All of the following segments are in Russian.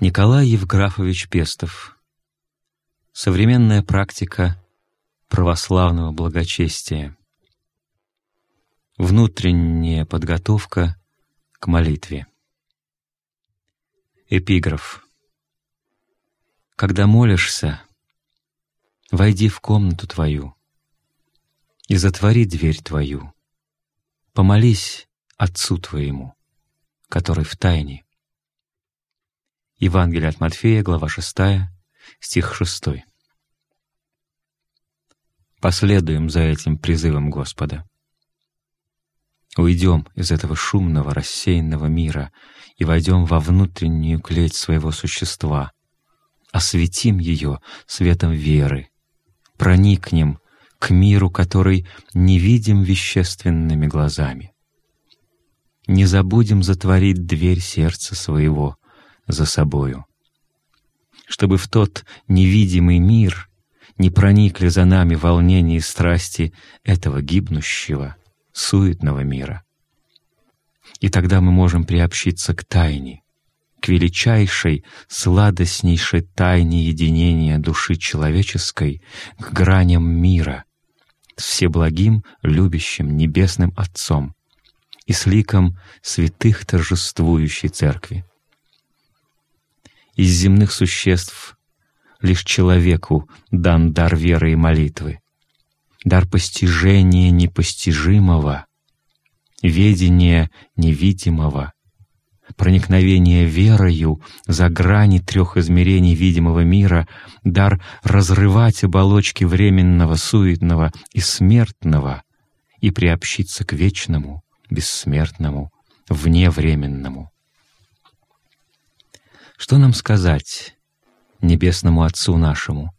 Николай Евграфович Пестов. Современная практика православного благочестия. Внутренняя подготовка к молитве. Эпиграф. Когда молишься, войди в комнату твою и затвори дверь твою. Помолись Отцу твоему, который в тайне. Евангелие от Матфея, глава 6, стих 6. Последуем за этим призывом Господа. Уйдем из этого шумного, рассеянного мира и войдем во внутреннюю клеть своего существа, осветим ее светом веры, проникнем к миру, который не видим вещественными глазами. Не забудем затворить дверь сердца своего за собою, чтобы в тот невидимый мир не проникли за нами волнения и страсти этого гибнущего, суетного мира. И тогда мы можем приобщиться к тайне, к величайшей, сладостнейшей тайне единения души человеческой, к граням мира, с всеблагим, любящим Небесным Отцом и с ликом святых торжествующей Церкви. Из земных существ лишь человеку дан дар веры и молитвы, дар постижения непостижимого, ведения невидимого, проникновение верою за грани трех измерений видимого мира, дар разрывать оболочки временного, суетного и смертного и приобщиться к вечному, бессмертному, вневременному. Что нам сказать Небесному Отцу нашему,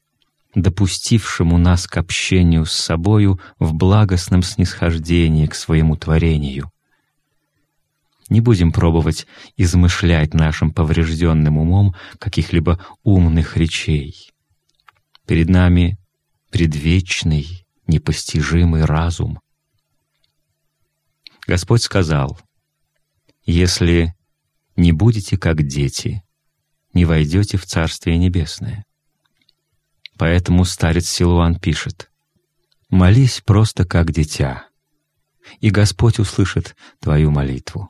допустившему нас к общению с собою в благостном снисхождении к своему творению — не будем пробовать измышлять нашим поврежденным умом каких-либо умных речей. Перед нами предвечный, непостижимый разум. Господь сказал, «Если не будете как дети, не войдете в Царствие Небесное». Поэтому старец Силуан пишет, «Молись просто как дитя, и Господь услышит твою молитву».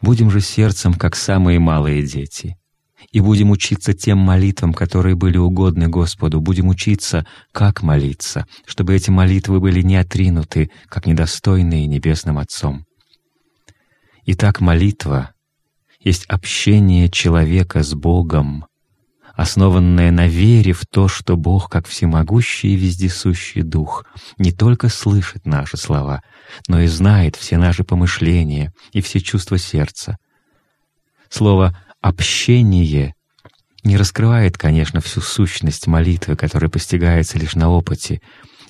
Будем же сердцем, как самые малые дети, и будем учиться тем молитвам, которые были угодны Господу, будем учиться, как молиться, чтобы эти молитвы были не отринуты, как недостойные Небесным Отцом. Итак, молитва есть общение человека с Богом, основанное на вере в то, что Бог, как всемогущий и вездесущий Дух, не только слышит наши слова, но и знает все наши помышления и все чувства сердца. Слово «общение» не раскрывает, конечно, всю сущность молитвы, которая постигается лишь на опыте.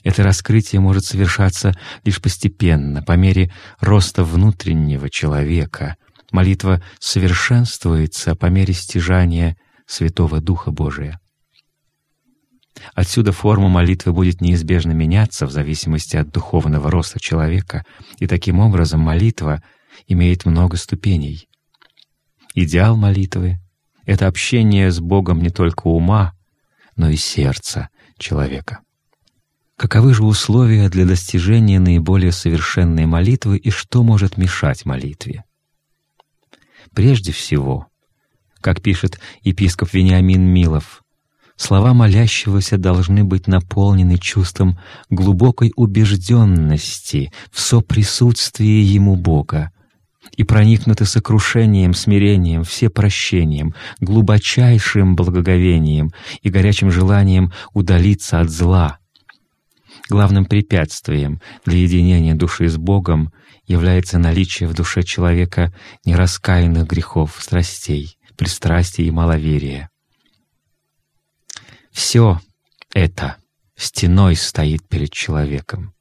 Это раскрытие может совершаться лишь постепенно, по мере роста внутреннего человека. Молитва совершенствуется по мере стяжания Святого Духа Божия. Отсюда форма молитвы будет неизбежно меняться в зависимости от духовного роста человека, и таким образом молитва имеет много ступеней. Идеал молитвы — это общение с Богом не только ума, но и сердца человека. Каковы же условия для достижения наиболее совершенной молитвы и что может мешать молитве? Прежде всего, как пишет епископ Вениамин Милов, слова молящегося должны быть наполнены чувством глубокой убежденности в соприсутствии Ему Бога и проникнуты сокрушением, смирением, всепрощением, глубочайшим благоговением и горячим желанием удалиться от зла. Главным препятствием для единения души с Богом является наличие в душе человека нераскаянных грехов, страстей, пристрастия и маловерия. Все это стеной стоит перед человеком,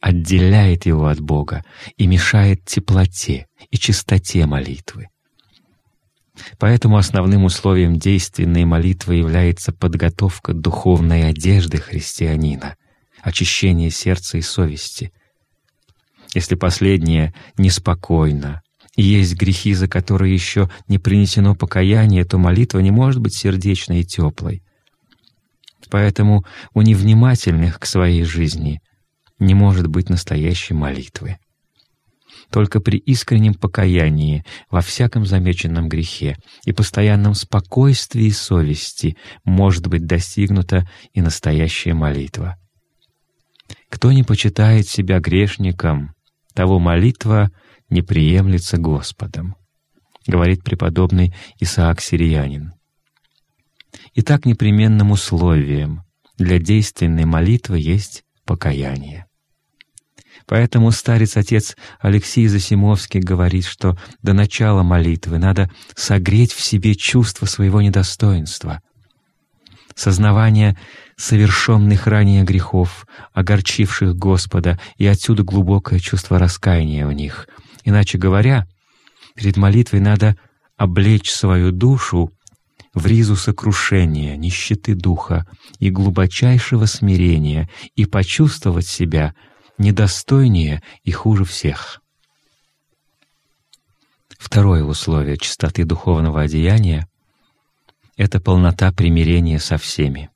отделяет его от Бога и мешает теплоте и чистоте молитвы. Поэтому основным условием действенной молитвы является подготовка духовной одежды христианина, очищение сердца и совести. Если последнее неспокойно, есть грехи, за которые еще не принесено покаяние, то молитва не может быть сердечной и теплой. Поэтому у невнимательных к своей жизни не может быть настоящей молитвы. Только при искреннем покаянии во всяком замеченном грехе и постоянном спокойствии совести может быть достигнута и настоящая молитва. Кто не почитает себя грешником, того молитва не приемлется Господом, говорит преподобный Исаак Сириянин. Итак, непременным условием для действенной молитвы есть покаяние. Поэтому старец-отец Алексей Засимовский говорит, что до начала молитвы надо согреть в себе чувство своего недостоинства, сознавание совершенных ранее грехов, огорчивших Господа, и отсюда глубокое чувство раскаяния в них. Иначе говоря, перед молитвой надо облечь свою душу в ризу сокрушения, нищеты духа и глубочайшего смирения и почувствовать себя — недостойнее и хуже всех. Второе условие чистоты духовного одеяния — это полнота примирения со всеми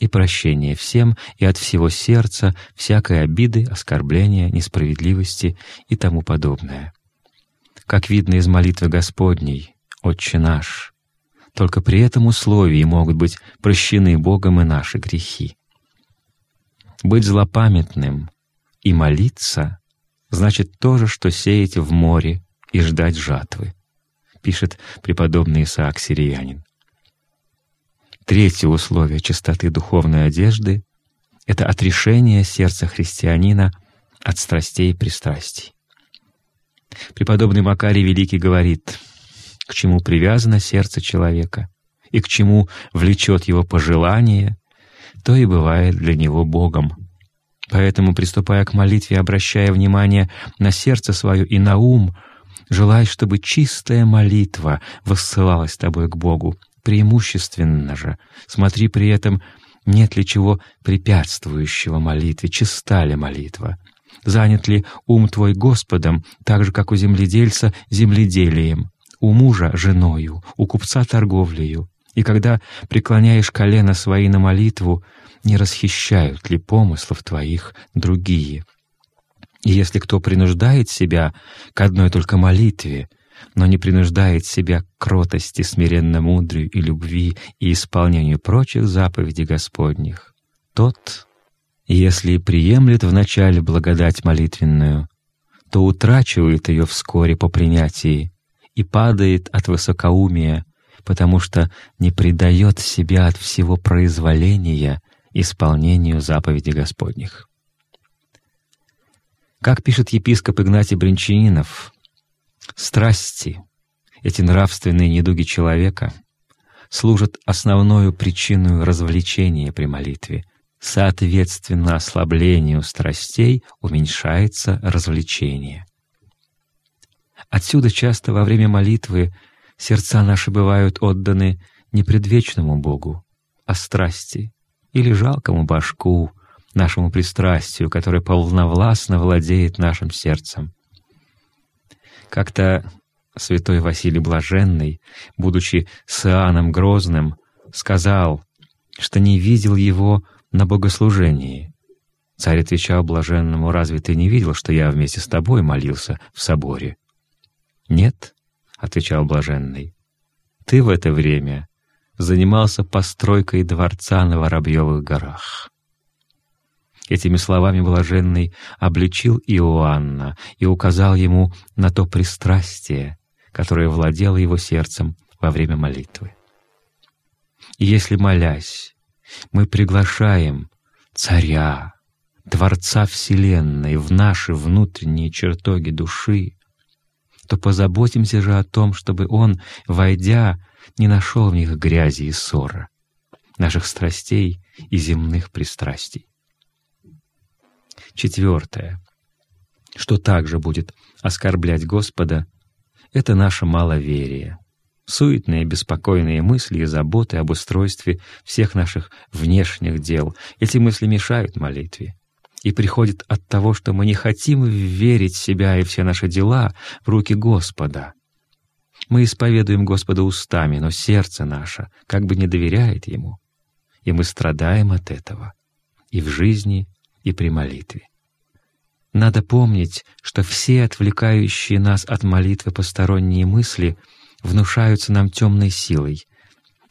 и прощение всем и от всего сердца всякой обиды, оскорбления, несправедливости и тому подобное. Как видно из молитвы Господней, «Отче наш», только при этом условии могут быть прощены Богом и наши грехи. Быть злопамятным и молиться значит то же, что сеять в море и ждать жатвы, пишет преподобный Исаак Сириянин. Третье условие чистоты духовной одежды — это отрешение сердца христианина от страстей и пристрастий. Преподобный Макарий Великий говорит, к чему привязано сердце человека и к чему влечет его пожелание, то и бывает для него Богом. Поэтому, приступая к молитве, обращая внимание на сердце свое и на ум, желай, чтобы чистая молитва воссылалась тобой к Богу. Преимущественно же смотри при этом, нет ли чего препятствующего молитве, чиста ли молитва. Занят ли ум твой Господом, так же, как у земледельца земледелием, у мужа — женою, у купца — торговлею. И когда преклоняешь колено свои на молитву, не расхищают ли помыслов твоих другие. И если кто принуждает себя к одной только молитве, но не принуждает себя к кротости, смиренно-мудрию и любви и исполнению прочих заповедей Господних, тот, если приемлет вначале благодать молитвенную, то утрачивает ее вскоре по принятии и падает от высокоумия, потому что не предает себя от всего произволения исполнению заповедей Господних. Как пишет епископ Игнатий Бринчанинов, страсти, эти нравственные недуги человека, служат основной причиной развлечения при молитве. Соответственно, ослаблению страстей уменьшается развлечение. Отсюда часто во время молитвы сердца наши бывают отданы не предвечному Богу, а страсти, или жалкому башку, нашему пристрастию, которое полновластно владеет нашим сердцем. Как-то святой Василий Блаженный, будучи с Иоанном Грозным, сказал, что не видел его на богослужении. Царь отвечал блаженному, «Разве ты не видел, что я вместе с тобой молился в соборе?» «Нет», — отвечал блаженный, — «ты в это время занимался постройкой дворца на Воробьевых горах. Этими словами блаженный обличил Иоанна и указал ему на то пристрастие, которое владело его сердцем во время молитвы. И если, молясь, мы приглашаем Царя, Творца Вселенной в наши внутренние чертоги души, то позаботимся же о том, чтобы Он, войдя, не нашел в них грязи и ссора, наших страстей и земных пристрастий. Четвертое, что также будет оскорблять Господа, это наше маловерие, суетные беспокойные мысли и заботы об устройстве всех наших внешних дел. Эти мысли мешают молитве. и приходит от того, что мы не хотим верить себя и все наши дела в руки Господа. Мы исповедуем Господа устами, но сердце наше как бы не доверяет Ему, и мы страдаем от этого и в жизни, и при молитве. Надо помнить, что все отвлекающие нас от молитвы посторонние мысли внушаются нам темной силой,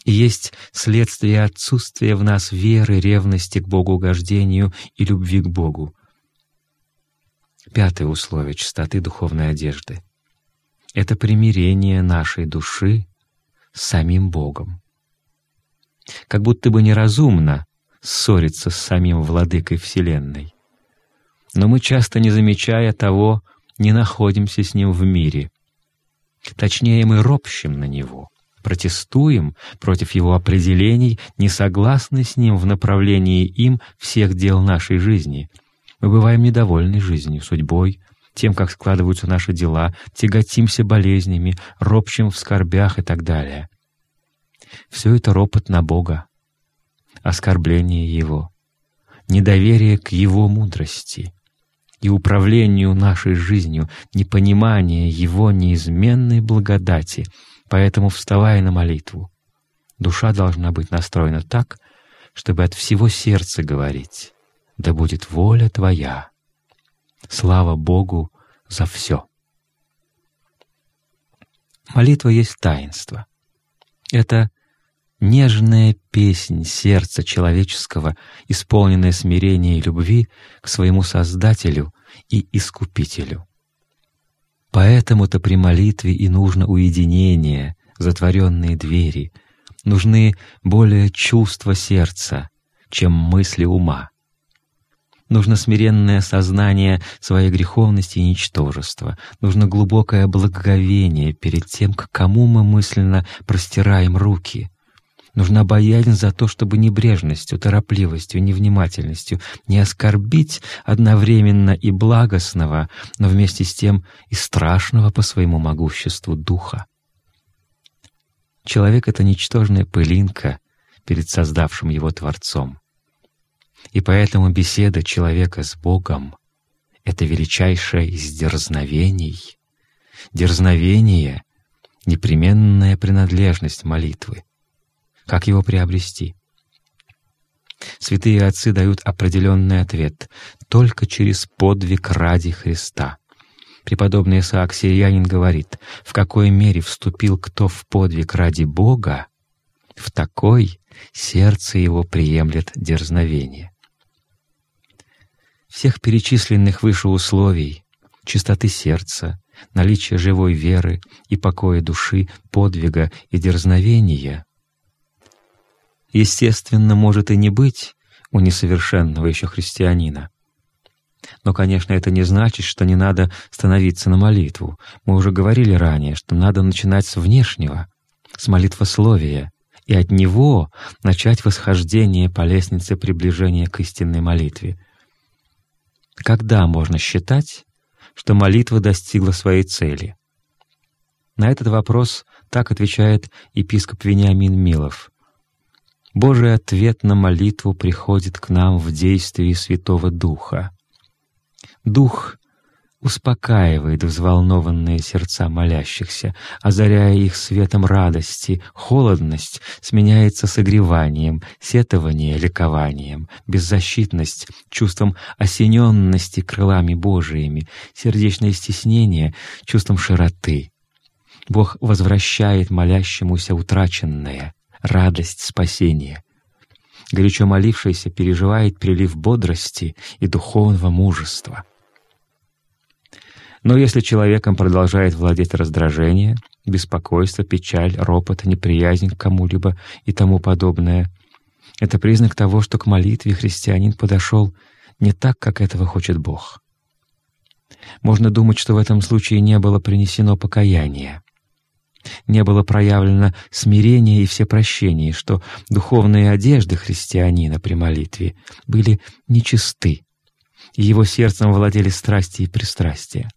и есть следствие отсутствия в нас веры, ревности к Богу угождению и любви к Богу. Пятое условие чистоты духовной одежды — это примирение нашей души с самим Богом. Как будто бы неразумно ссориться с самим Владыкой Вселенной. Но мы, часто не замечая того, не находимся с Ним в мире. Точнее, мы ропщим на Него — протестуем против его определений, не согласны с ним в направлении им всех дел нашей жизни. Мы бываем недовольны жизнью, судьбой, тем, как складываются наши дела, тяготимся болезнями, ропщим в скорбях и так далее. Все это ропот на Бога, оскорбление Его, недоверие к Его мудрости и управлению нашей жизнью, непонимание Его неизменной благодати — Поэтому, вставая на молитву, душа должна быть настроена так, чтобы от всего сердца говорить «Да будет воля Твоя». Слава Богу за все. Молитва есть таинство. Это нежная песнь сердца человеческого, исполненная смирения и любви к своему Создателю и Искупителю. Поэтому-то при молитве и нужно уединение, затворенные двери, нужны более чувства сердца, чем мысли ума. Нужно смиренное сознание своей греховности и ничтожества, нужно глубокое благоговение перед тем, к кому мы мысленно простираем руки — Нужна боязнь за то, чтобы небрежностью, торопливостью, невнимательностью не оскорбить одновременно и благостного, но вместе с тем и страшного по своему могуществу духа. Человек — это ничтожная пылинка перед создавшим его Творцом. И поэтому беседа человека с Богом — это величайшее из дерзновений. Дерзновение — непременная принадлежность молитвы. Как его приобрести? Святые отцы дают определенный ответ — только через подвиг ради Христа. Преподобный Исаак Сириянин говорит, в какой мере вступил кто в подвиг ради Бога, в такой сердце его приемлет дерзновение. Всех перечисленных выше условий — чистоты сердца, наличие живой веры и покоя души, подвига и дерзновения естественно, может и не быть у несовершенного еще христианина. Но, конечно, это не значит, что не надо становиться на молитву. Мы уже говорили ранее, что надо начинать с внешнего, с молитвословия, и от него начать восхождение по лестнице приближения к истинной молитве. Когда можно считать, что молитва достигла своей цели? На этот вопрос так отвечает епископ Вениамин Милов — Божий ответ на молитву приходит к нам в действии Святого Духа. Дух успокаивает взволнованные сердца молящихся, озаряя их светом радости, холодность сменяется согреванием, сетование — ликованием, беззащитность — чувством осененности крылами Божиими, сердечное стеснение — чувством широты. Бог возвращает молящемуся утраченное — радость спасения. Горячо молившийся переживает прилив бодрости и духовного мужества. Но если человеком продолжает владеть раздражение, беспокойство, печаль, ропот, неприязнь к кому-либо и тому подобное, это признак того, что к молитве христианин подошел не так, как этого хочет Бог. Можно думать, что в этом случае не было принесено покаяние не было проявлено смирение и всепрощение, что духовные одежды христианина при молитве были нечисты, и его сердцем владели страсти и пристрастия.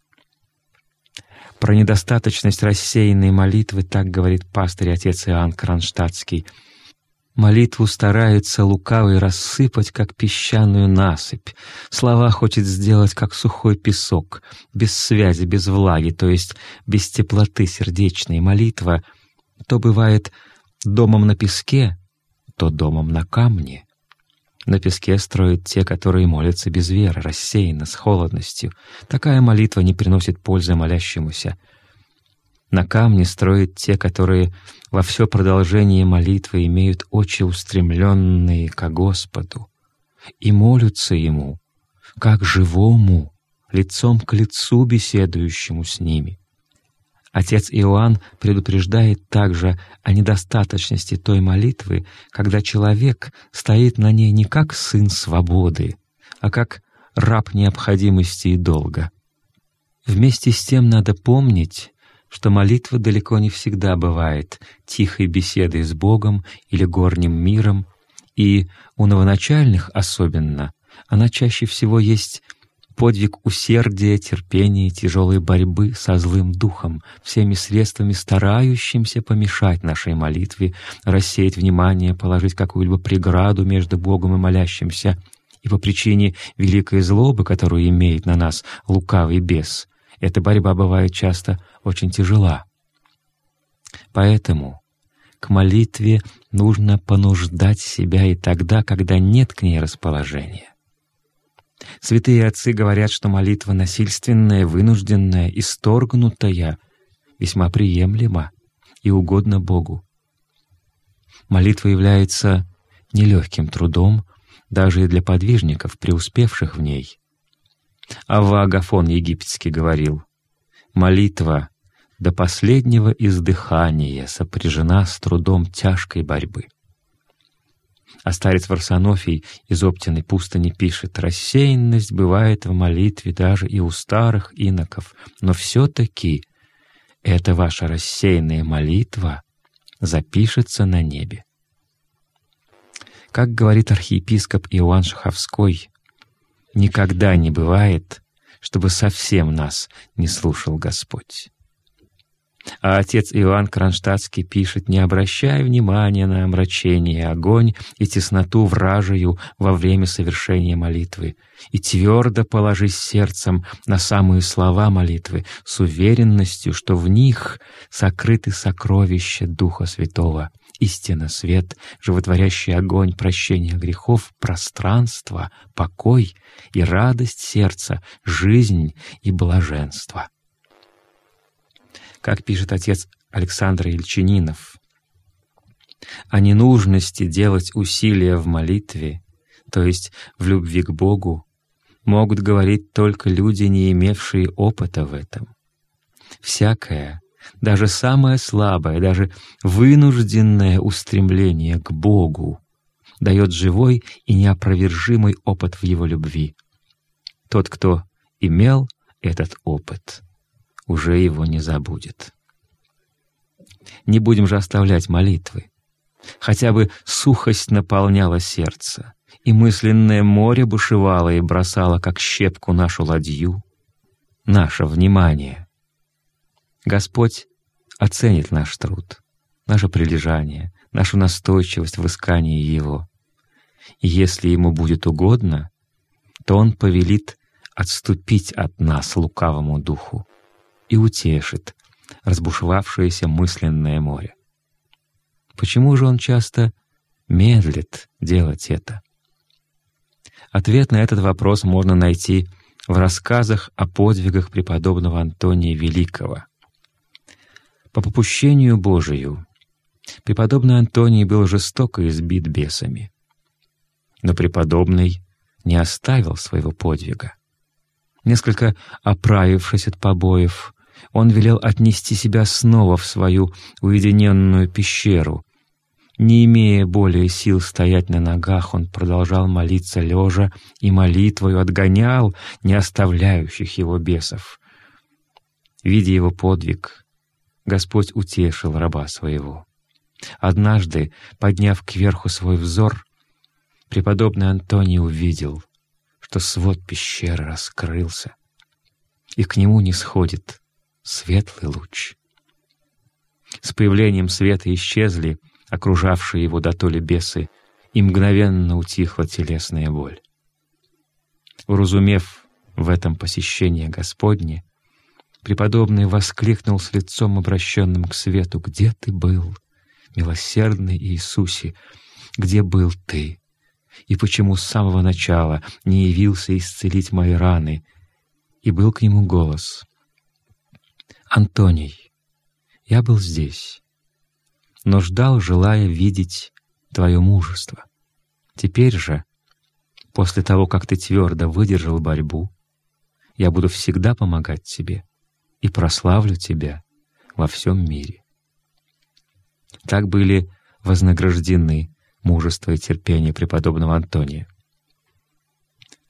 Про недостаточность рассеянной молитвы так говорит пастырь отец Иоанн Кронштадтский. Молитву старается лукавый рассыпать, как песчаную насыпь. Слова хочет сделать, как сухой песок, без связи, без влаги, то есть без теплоты сердечной. Молитва то бывает домом на песке, то домом на камне. На песке строят те, которые молятся без веры, рассеянно, с холодностью. Такая молитва не приносит пользы молящемуся — на камне строят те, которые во все продолжение молитвы имеют очи устремленные ко Господу и молятся Ему, как живому, лицом к лицу беседующему с ними. Отец Иоанн предупреждает также о недостаточности той молитвы, когда человек стоит на ней не как сын свободы, а как раб необходимости и долга. Вместе с тем надо помнить, что молитва далеко не всегда бывает тихой беседой с Богом или горним миром, и у новоначальных особенно она чаще всего есть подвиг усердия, терпения, тяжелой борьбы со злым духом, всеми средствами старающимся помешать нашей молитве, рассеять внимание, положить какую-либо преграду между Богом и молящимся, и по причине великой злобы, которую имеет на нас лукавый бес, эта борьба бывает часто очень тяжела. Поэтому к молитве нужно понуждать себя и тогда, когда нет к ней расположения. Святые отцы говорят, что молитва насильственная, вынужденная, исторгнутая весьма приемлема и угодна Богу. Молитва является нелегким трудом даже и для подвижников, преуспевших в ней. Ава Агафон египетский говорил, «Молитва до последнего издыхания сопряжена с трудом тяжкой борьбы». А старец Варсонофий из Оптиной пустыни пишет, «Рассеянность бывает в молитве даже и у старых иноков, но все-таки эта ваша рассеянная молитва запишется на небе». Как говорит архиепископ Иоанн Шаховской, Никогда не бывает, чтобы совсем нас не слушал Господь. А отец Иоанн Кронштадтский пишет, «Не обращай внимания на омрачение, огонь и тесноту вражию во время совершения молитвы, и твердо положись сердцем на самые слова молитвы с уверенностью, что в них сокрыты сокровища Духа Святого, истина, свет, животворящий огонь, прощение грехов, пространство, покой и радость сердца, жизнь и блаженство. Как пишет отец Александр Ильчининов, о ненужности делать усилия в молитве, то есть в любви к Богу, могут говорить только люди, не имевшие опыта в этом. Всякое, даже самое слабое, даже вынужденное устремление к Богу дает живой и неопровержимый опыт в Его любви. Тот, кто имел этот опыт, уже его не забудет. Не будем же оставлять молитвы. Хотя бы сухость наполняла сердце, и мысленное море бушевало и бросало, как щепку, нашу ладью. Наше внимание — Господь оценит наш труд, наше прилежание, нашу настойчивость в искании Его. И если Ему будет угодно, то Он повелит отступить от нас лукавому духу и утешит разбушевавшееся мысленное море. Почему же Он часто медлит делать это? Ответ на этот вопрос можно найти в рассказах о подвигах преподобного Антония Великого — по попущению Божию преподобный Антоний был жестоко избит бесами. Но преподобный не оставил своего подвига. Несколько оправившись от побоев, он велел отнести себя снова в свою уединенную пещеру. Не имея более сил стоять на ногах, он продолжал молиться лежа и молитвою отгонял не оставляющих его бесов. Видя его подвиг, Господь утешил раба своего. Однажды, подняв кверху свой взор, преподобный Антоний увидел, что свод пещеры раскрылся, и к нему не сходит светлый луч. С появлением света исчезли окружавшие его до толи бесы, и мгновенно утихла телесная боль. Уразумев в этом посещение Господне, преподобный воскликнул с лицом, обращенным к свету, «Где ты был, милосердный Иисусе? Где был ты? И почему с самого начала не явился исцелить мои раны?» И был к нему голос, «Антоний, я был здесь, но ждал, желая видеть твое мужество. Теперь же, после того, как ты твердо выдержал борьбу, я буду всегда помогать тебе и прославлю тебя во всем мире. Так были вознаграждены мужество и терпение преподобного Антония.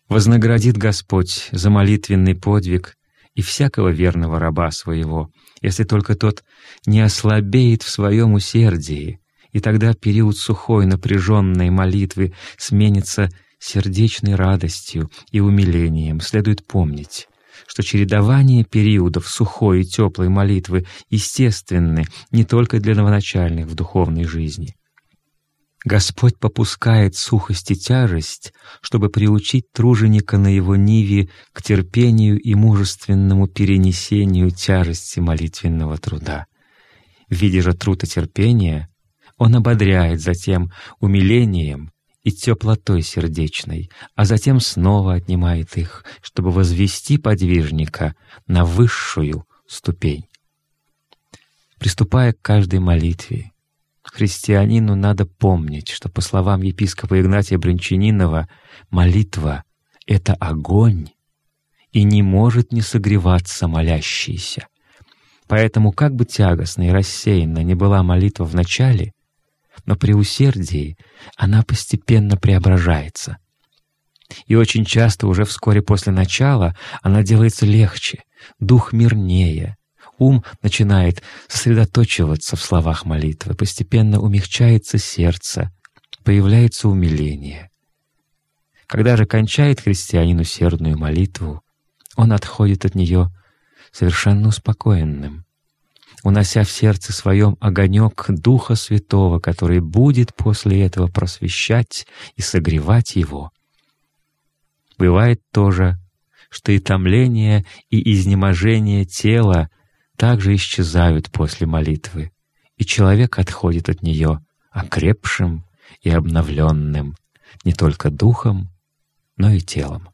Вознаградит Господь за молитвенный подвиг и всякого верного раба своего, если только тот не ослабеет в своем усердии, и тогда период сухой напряженной молитвы сменится сердечной радостью и умилением. Следует помнить, что чередование периодов сухой и теплой молитвы естественны не только для новоначальных в духовной жизни. Господь попускает сухость и тяжесть, чтобы приучить труженика на его ниве к терпению и мужественному перенесению тяжести молитвенного труда. Видя же труд и терпение, он ободряет затем умилением и теплотой сердечной, а затем снова отнимает их, чтобы возвести подвижника на высшую ступень. Приступая к каждой молитве, христианину надо помнить, что, по словам епископа Игнатия Бринчанинова, молитва — это огонь и не может не согреваться молящийся. Поэтому, как бы тягостно и рассеянно не была молитва в начале, но при усердии она постепенно преображается. И очень часто уже вскоре после начала она делается легче, дух мирнее, ум начинает сосредоточиваться в словах молитвы, постепенно умягчается сердце, появляется умиление. Когда же кончает христианин усердную молитву, он отходит от нее совершенно успокоенным, унося в сердце своем огонек Духа Святого, который будет после этого просвещать и согревать его. Бывает тоже, что и томление, и изнеможение тела также исчезают после молитвы, и человек отходит от нее окрепшим и обновленным не только духом, но и телом.